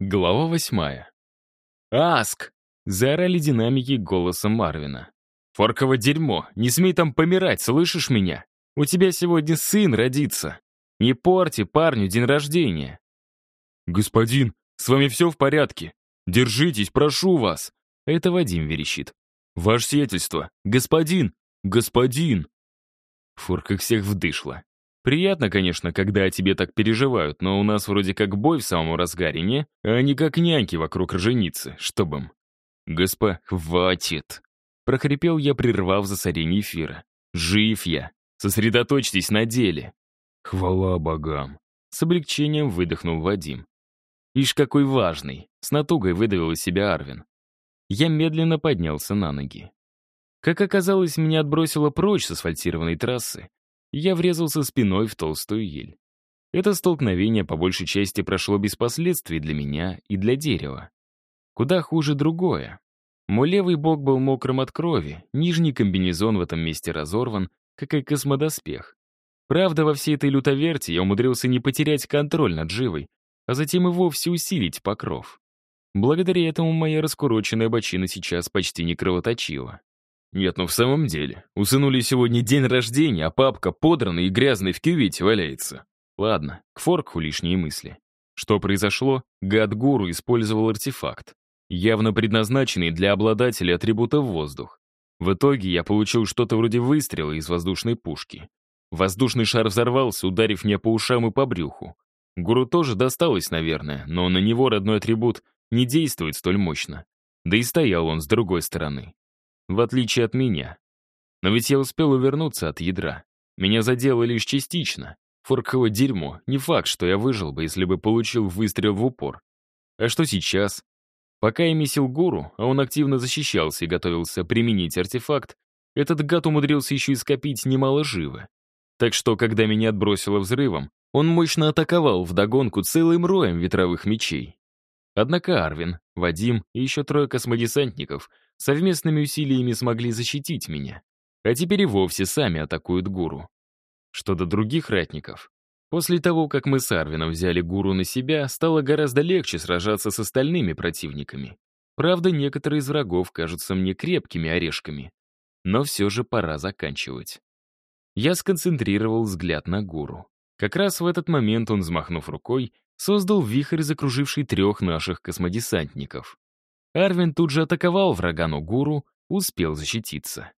Глава восьмая. «Аск!» — заорали динамики голосом Марвина. «Форково дерьмо! Не смей там помирать, слышишь меня? У тебя сегодня сын родится! Не порти парню день рождения!» «Господин, с вами все в порядке! Держитесь, прошу вас!» Это Вадим верещит. «Ваше сиятельство! Господин! Господин!» Фурка всех вдышла. Приятно, конечно, когда о тебе так переживают, но у нас вроде как бой в самом разгаре, не? А не как няньки вокруг роженицы, чтобы им. Госпо, хватит. Прохрипел я, прервав засорение эфира. Жив я. Сосредоточьтесь на деле. Хвала богам. С облегчением выдохнул Вадим. Ишь, какой важный. С натугой выдавил из себя Арвин. Я медленно поднялся на ноги. Как оказалось, меня отбросило прочь с асфальтированной трассы, я врезался спиной в толстую ель. Это столкновение по большей части прошло без последствий для меня и для дерева. Куда хуже другое. Мой левый бок был мокрым от крови, нижний комбинезон в этом месте разорван, как и космодоспех. Правда, во всей этой лютоверте я умудрился не потерять контроль над живой, а затем и вовсе усилить покров. Благодаря этому моя раскуроченная бочина сейчас почти не кровоточила. Нет, ну в самом деле, у сынули сегодня день рождения, а папка подранный и грязный в кювете валяется. Ладно, к форкху лишние мысли. Что произошло? Гад-гуру использовал артефакт, явно предназначенный для обладателя атрибута воздух. В итоге я получил что-то вроде выстрела из воздушной пушки. Воздушный шар взорвался, ударив меня по ушам и по брюху. Гуру тоже досталось, наверное, но на него родной атрибут не действует столь мощно. Да и стоял он с другой стороны в отличие от меня. Но ведь я успел увернуться от ядра. Меня задело лишь частично. Форковое дерьмо. Не факт, что я выжил бы, если бы получил выстрел в упор. А что сейчас? Пока я месил гуру, а он активно защищался и готовился применить артефакт, этот гад умудрился еще и скопить немало живы. Так что, когда меня отбросило взрывом, он мощно атаковал вдогонку целым роем ветровых мечей. Однако Арвин, Вадим и еще трое космодесантников совместными усилиями смогли защитить меня. А теперь и вовсе сами атакуют гуру. Что до других ратников. После того, как мы с Арвином взяли гуру на себя, стало гораздо легче сражаться с остальными противниками. Правда, некоторые из врагов кажутся мне крепкими орешками. Но все же пора заканчивать. Я сконцентрировал взгляд на гуру. Как раз в этот момент он, взмахнув рукой, создал вихрь, закруживший трех наших космодесантников. Арвин тут же атаковал врага, но гуру успел защититься.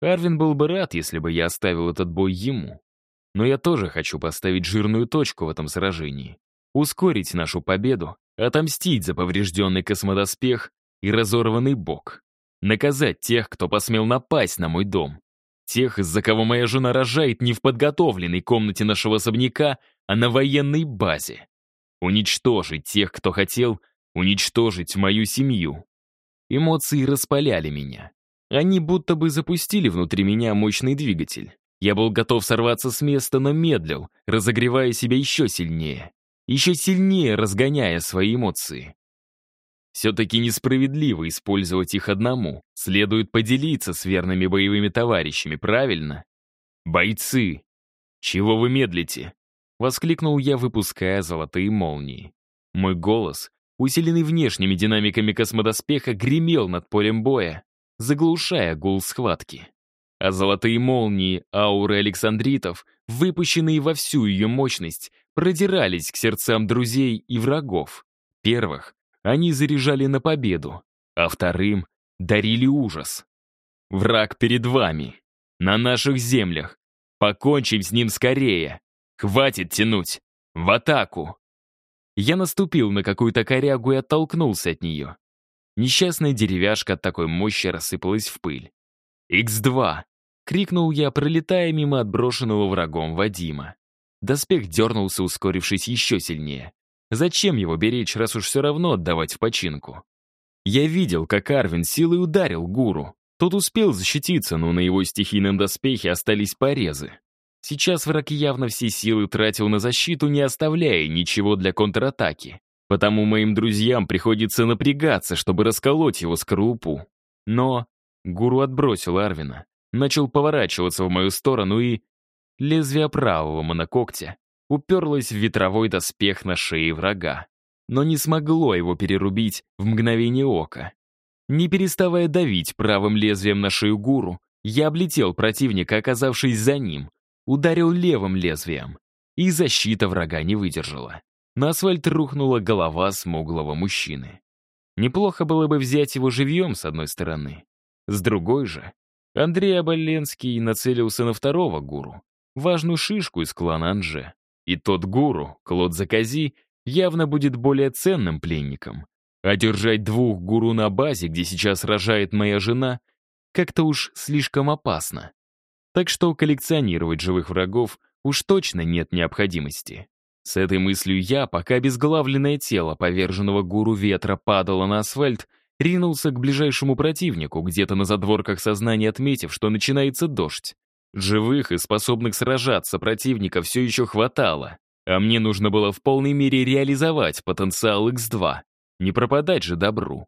Арвин был бы рад, если бы я оставил этот бой ему. Но я тоже хочу поставить жирную точку в этом сражении. Ускорить нашу победу, отомстить за поврежденный космодоспех и разорванный бок. Наказать тех, кто посмел напасть на мой дом. Тех, из-за кого моя жена рожает не в подготовленной комнате нашего особняка, а на военной базе. Уничтожить тех, кто хотел уничтожить мою семью. Эмоции распаляли меня. Они будто бы запустили внутри меня мощный двигатель. Я был готов сорваться с места, но медлил, разогревая себя еще сильнее. Еще сильнее разгоняя свои эмоции. Все-таки несправедливо использовать их одному. Следует поделиться с верными боевыми товарищами, правильно? Бойцы! Чего вы медлите? Воскликнул я, выпуская золотые молнии. Мой голос, усиленный внешними динамиками космодоспеха, гремел над полем боя, заглушая гул схватки. А золотые молнии ауры Александритов, выпущенные во всю ее мощность, продирались к сердцам друзей и врагов. Первых они заряжали на победу, а вторым дарили ужас. Враг перед вами, на наших землях. Покончим с ним скорее. Хватит тянуть! В атаку!» Я наступил на какую-то корягу и оттолкнулся от нее. Несчастная деревяшка от такой мощи рассыпалась в пыль. «Х2!» — крикнул я, пролетая мимо отброшенного врагом Вадима. Доспех дернулся, ускорившись еще сильнее. Зачем его беречь, раз уж все равно отдавать в починку? Я видел, как Арвин силой ударил гуру. Тот успел защититься, но на его стихийном доспехе остались порезы. Сейчас враг явно все силы тратил на защиту, не оставляя ничего для контратаки. Потому моим друзьям приходится напрягаться, чтобы расколоть его скорлупу. Но гуру отбросил Арвина, начал поворачиваться в мою сторону и... Лезвие правого монокогтя уперлось в ветровой доспех на шее врага. но не смогло его перерубить в мгновение ока. Не переставая давить правым лезвием на шею гуру, я облетел противника, оказавшись за ним, ударил левым лезвием, и защита врага не выдержала. На асфальт рухнула голова смуглого мужчины. Неплохо было бы взять его живьем, с одной стороны. С другой же, Андрей Оболенский нацелился на второго гуру, важную шишку из клана Анже. И тот гуру, Клод Закази, явно будет более ценным пленником. А держать двух гуру на базе, где сейчас рожает моя жена, как-то уж слишком опасно. Так что коллекционировать живых врагов уж точно нет необходимости. С этой мыслью я, пока безглавленное тело поверженного гуру ветра падало на асфальт, ринулся к ближайшему противнику, где-то на задворках сознания отметив, что начинается дождь. Живых и способных сражаться противника все еще хватало, а мне нужно было в полной мере реализовать потенциал X2, не пропадать же добру.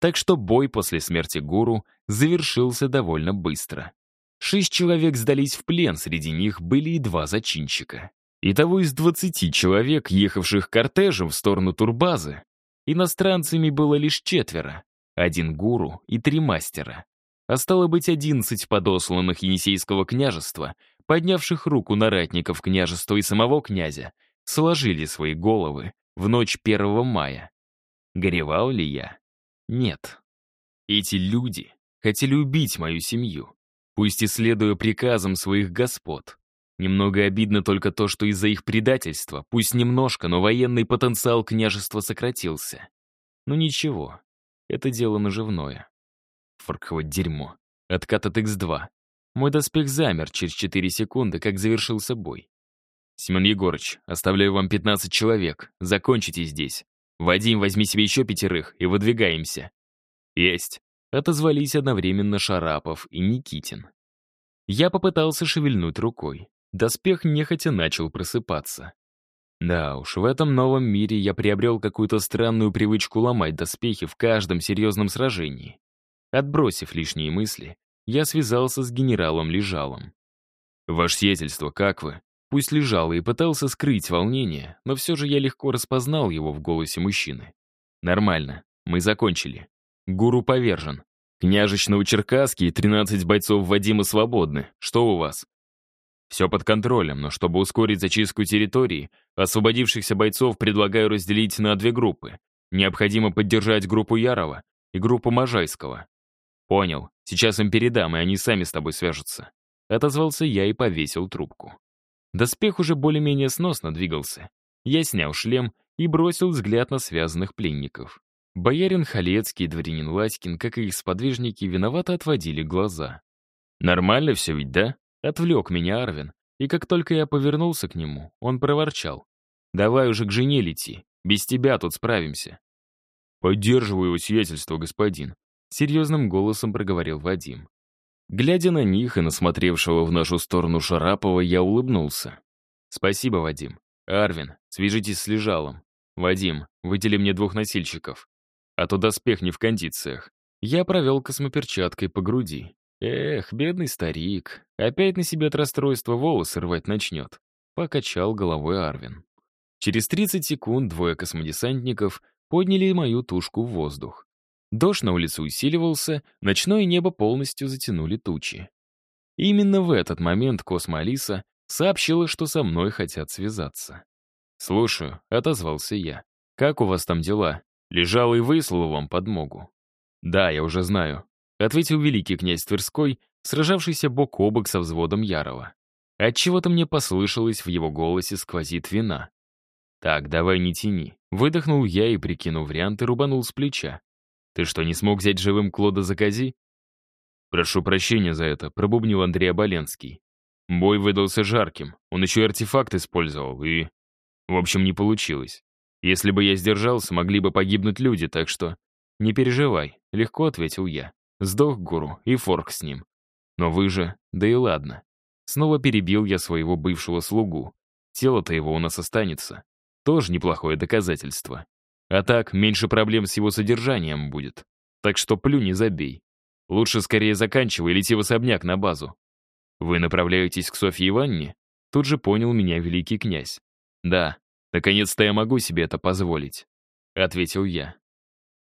Так что бой после смерти гуру завершился довольно быстро. Шесть человек сдались в плен, среди них были и два зачинщика. Итого из 20 человек, ехавших кортежем в сторону турбазы, иностранцами было лишь четверо, один гуру и три мастера. А стало быть, 11 подосланных Енисейского княжества, поднявших руку на ратников княжества и самого князя, сложили свои головы в ночь 1 мая. Горевал ли я? Нет. Эти люди хотели убить мою семью, пусть и следуя приказам своих господ. Немного обидно только то, что из-за их предательства, пусть немножко, но военный потенциал княжества сократился. Но ничего, это дело наживное. Форково дерьмо. Откат от X2. Мой доспех замер через 4 секунды, как завершился бой. «Семен Егорыч, оставляю вам 15 человек. Закончите здесь. Вадим, возьми себе еще пятерых и выдвигаемся». «Есть», — отозвались одновременно Шарапов и Никитин. Я попытался шевельнуть рукой. Доспех нехотя начал просыпаться. Да уж, в этом новом мире я приобрел какую-то странную привычку ломать доспехи в каждом серьезном сражении. Отбросив лишние мысли, я связался с генералом Лежалом. «Ваше сиятельство, как вы?» Пусть лежал и пытался скрыть волнение, но все же я легко распознал его в голосе мужчины. «Нормально, мы закончили. Гуру повержен. Княжич Новочеркасский и 13 бойцов Вадима свободны. Что у вас?» Все под контролем, но чтобы ускорить зачистку территории, освободившихся бойцов предлагаю разделить на две группы. Необходимо поддержать группу Ярова и группу Можайского. Понял. Сейчас им передам, и они сами с тобой свяжутся. Отозвался я и повесил трубку. Доспех уже более-менее сносно двигался. Я снял шлем и бросил взгляд на связанных пленников. Боярин Халецкий и дворянин Ласькин, как и их сподвижники, виновато отводили глаза. «Нормально все ведь, да?» Отвлек меня Арвин, и как только я повернулся к нему, он проворчал. «Давай уже к жене лети, без тебя тут справимся». «Поддерживаю его сиятельство, господин», — серьезным голосом проговорил Вадим. Глядя на них и на смотревшего в нашу сторону Шарапова, я улыбнулся. «Спасибо, Вадим. Арвин, свяжитесь с Лежалом. Вадим, выдели мне двух носильщиков. А то доспех не в кондициях». Я провел космоперчаткой по груди. Эх, бедный старик. Опять на себе от расстройства волосы рвать начнет. Покачал головой Арвин. Через 30 секунд двое космодесантников подняли мою тушку в воздух. Дождь на улице усиливался, ночное небо полностью затянули тучи. Именно в этот момент Космо-Алиса сообщила, что со мной хотят связаться. «Слушаю», — отозвался я. «Как у вас там дела? Лежал и выслал вам подмогу». «Да, я уже знаю. — ответил великий князь Тверской, сражавшийся бок о бок со взводом Ярова. Отчего-то мне послышалось в его голосе сквозит вина. «Так, давай не тяни». Выдохнул я и, прикинув варианты, рубанул с плеча. «Ты что, не смог взять живым Клода Закази?» «Прошу прощения за это», — пробубнил Андрей Оболенский. Бой выдался жарким, он еще и артефакт использовал, и... В общем, не получилось. Если бы я сдержался, могли бы погибнуть люди, так что... «Не переживай», — легко ответил я. Сдох гуру, и форк с ним. Но вы же, да и ладно. Снова перебил я своего бывшего слугу. Тело-то его у нас останется. Тоже неплохое доказательство. А так, меньше проблем с его содержанием будет. Так что плю не забей. Лучше скорее заканчивай, лети в особняк на базу. Вы направляетесь к Софье Ивановне? Тут же понял меня великий князь. Да, наконец-то я могу себе это позволить. ответил я.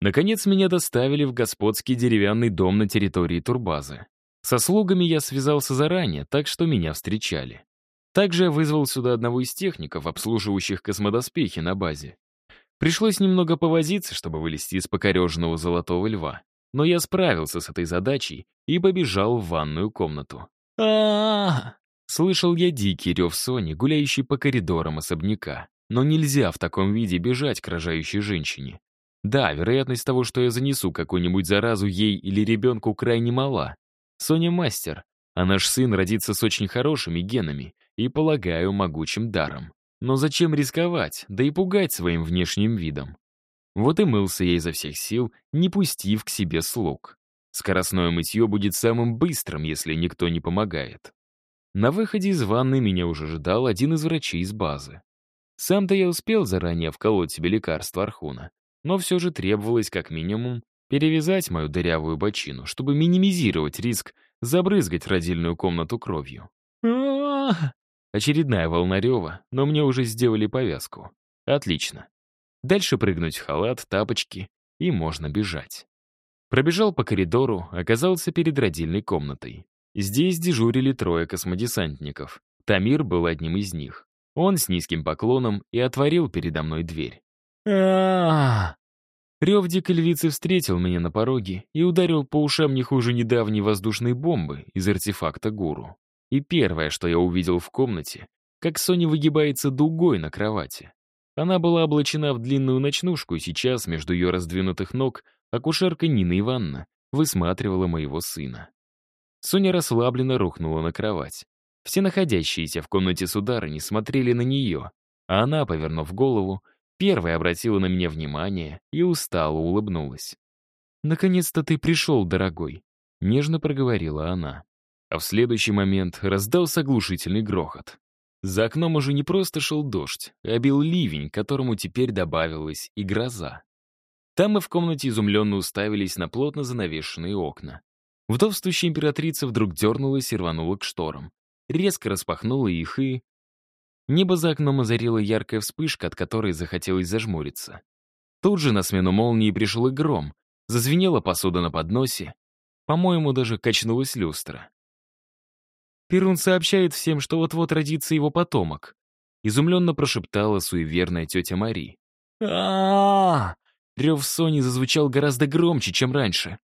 Наконец меня доставили в господский деревянный дом на территории турбазы. Со слугами я связался заранее, так что меня встречали. Также я вызвал сюда одного из техников, обслуживающих космодоспехи на базе. Пришлось немного повозиться, чтобы вылезти из покореженного золотого льва. Но я справился с этой задачей и побежал в ванную комнату. а Слышал я дикий рев Сони, гуляющий по коридорам особняка. Но нельзя в таком виде бежать к рожающей женщине. Да, вероятность того, что я занесу какую-нибудь заразу ей или ребенку, крайне мала. Соня мастер, а наш сын родится с очень хорошими генами и, полагаю, могучим даром. Но зачем рисковать, да и пугать своим внешним видом? Вот и мылся я изо всех сил, не пустив к себе слуг. Скоростное мытье будет самым быстрым, если никто не помогает. На выходе из ванны меня уже ждал один из врачей из базы. Сам-то я успел заранее вколоть себе лекарство Архуна, но все же требовалось как минимум перевязать мою дырявую бочину, чтобы минимизировать риск забрызгать родильную комнату кровью. Очередная волна рева, но мне уже сделали повязку. Отлично. Дальше прыгнуть в халат, тапочки, и можно бежать. Пробежал по коридору, оказался перед родильной комнатой. Здесь дежурили трое космодесантников. Тамир был одним из них. Он с низким поклоном и отворил передо мной дверь. а Рев дикой львицы встретил меня на пороге и ударил по ушам не хуже недавней воздушной бомбы из артефакта гуру. И первое, что я увидел в комнате, как Соня выгибается дугой на кровати. Она была облачена в длинную ночнушку, и сейчас между ее раздвинутых ног акушерка Нина Ивановна высматривала моего сына. Соня расслабленно рухнула на кровать. Все находящиеся в комнате сударыни смотрели на нее, а она, повернув голову, Первая обратила на меня внимание и устало улыбнулась. «Наконец-то ты пришел, дорогой», — нежно проговорила она. А в следующий момент раздался оглушительный грохот. За окном уже не просто шел дождь, а бил ливень, которому теперь добавилась и гроза. Там мы в комнате изумленно уставились на плотно занавешенные окна. Вдовствующая императрица вдруг дернулась и рванула к шторам. Резко распахнула их и... Небо за окном озарила яркая вспышка, от которой захотелось зажмуриться. Тут же на смену молнии пришел и гром. Зазвенела посуда на подносе. По-моему, даже качнулась люстра. Перун сообщает всем, что вот-вот родится его потомок. Изумленно прошептала суеверная тетя Мари. а Рев Сони зазвучал гораздо громче, чем раньше.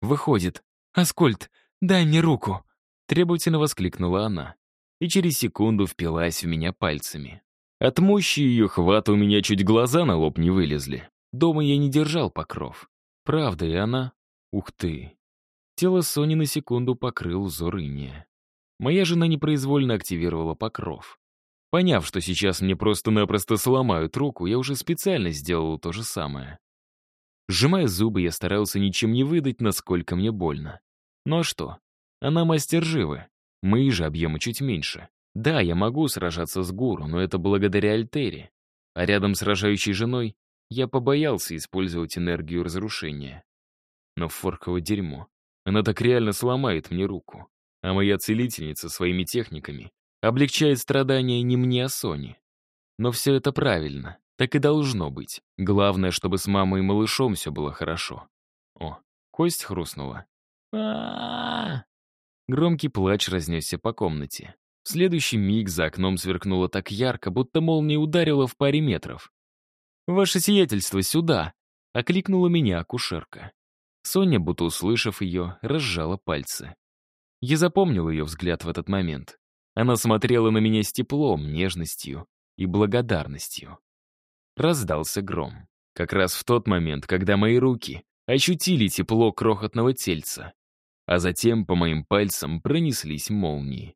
Выходит. «Аскольд, дай мне руку!» Требовательно воскликнула она и через секунду впилась в меня пальцами. От мощи ее хвата у меня чуть глаза на лоб не вылезли. Дома я не держал покров. Правда, и она... Ух ты. Тело Сони на секунду покрыл узор иния. Моя жена непроизвольно активировала покров. Поняв, что сейчас мне просто-напросто сломают руку, я уже специально сделал то же самое. Сжимая зубы, я старался ничем не выдать, насколько мне больно. Ну а что? Она мастер живы. Мои же объемы чуть меньше. Да, я могу сражаться с гуру, но это благодаря Альтере. А рядом с рожающей женой я побоялся использовать энергию разрушения. Но форково дерьмо. Она так реально сломает мне руку. А моя целительница своими техниками облегчает страдания не мне, а Соне. Но все это правильно. Так и должно быть. Главное, чтобы с мамой и малышом все было хорошо. О, кость хрустнула. а Громкий плач разнесся по комнате. В следующий миг за окном сверкнуло так ярко, будто молния ударила в паре метров. «Ваше сиятельство, сюда!» — окликнула меня акушерка. Соня, будто услышав ее, разжала пальцы. Я запомнил ее взгляд в этот момент. Она смотрела на меня с теплом, нежностью и благодарностью. Раздался гром. Как раз в тот момент, когда мои руки ощутили тепло крохотного тельца а затем по моим пальцам пронеслись молнии.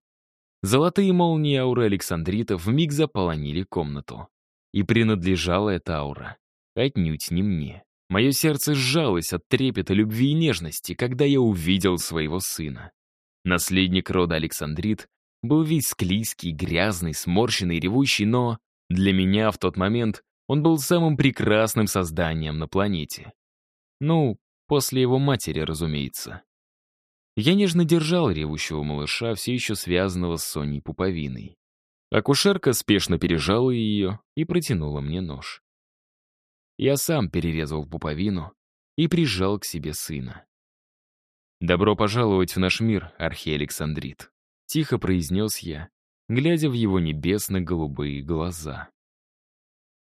Золотые молнии ауры Александрита вмиг заполонили комнату. И принадлежала эта аура. Отнюдь не мне. Мое сердце сжалось от трепета любви и нежности, когда я увидел своего сына. Наследник рода Александрит был весь склизкий, грязный, сморщенный, ревущий, но для меня в тот момент он был самым прекрасным созданием на планете. Ну, после его матери, разумеется. Я нежно держал ревущего малыша, все еще связанного с Соней пуповиной. Акушерка спешно пережала ее и протянула мне нож. я сам перерезал пуповину и прижал к себе сына. «Добро пожаловать в наш мир, архиэлександрит», — тихо произнес я, глядя в его небесно-голубые глаза.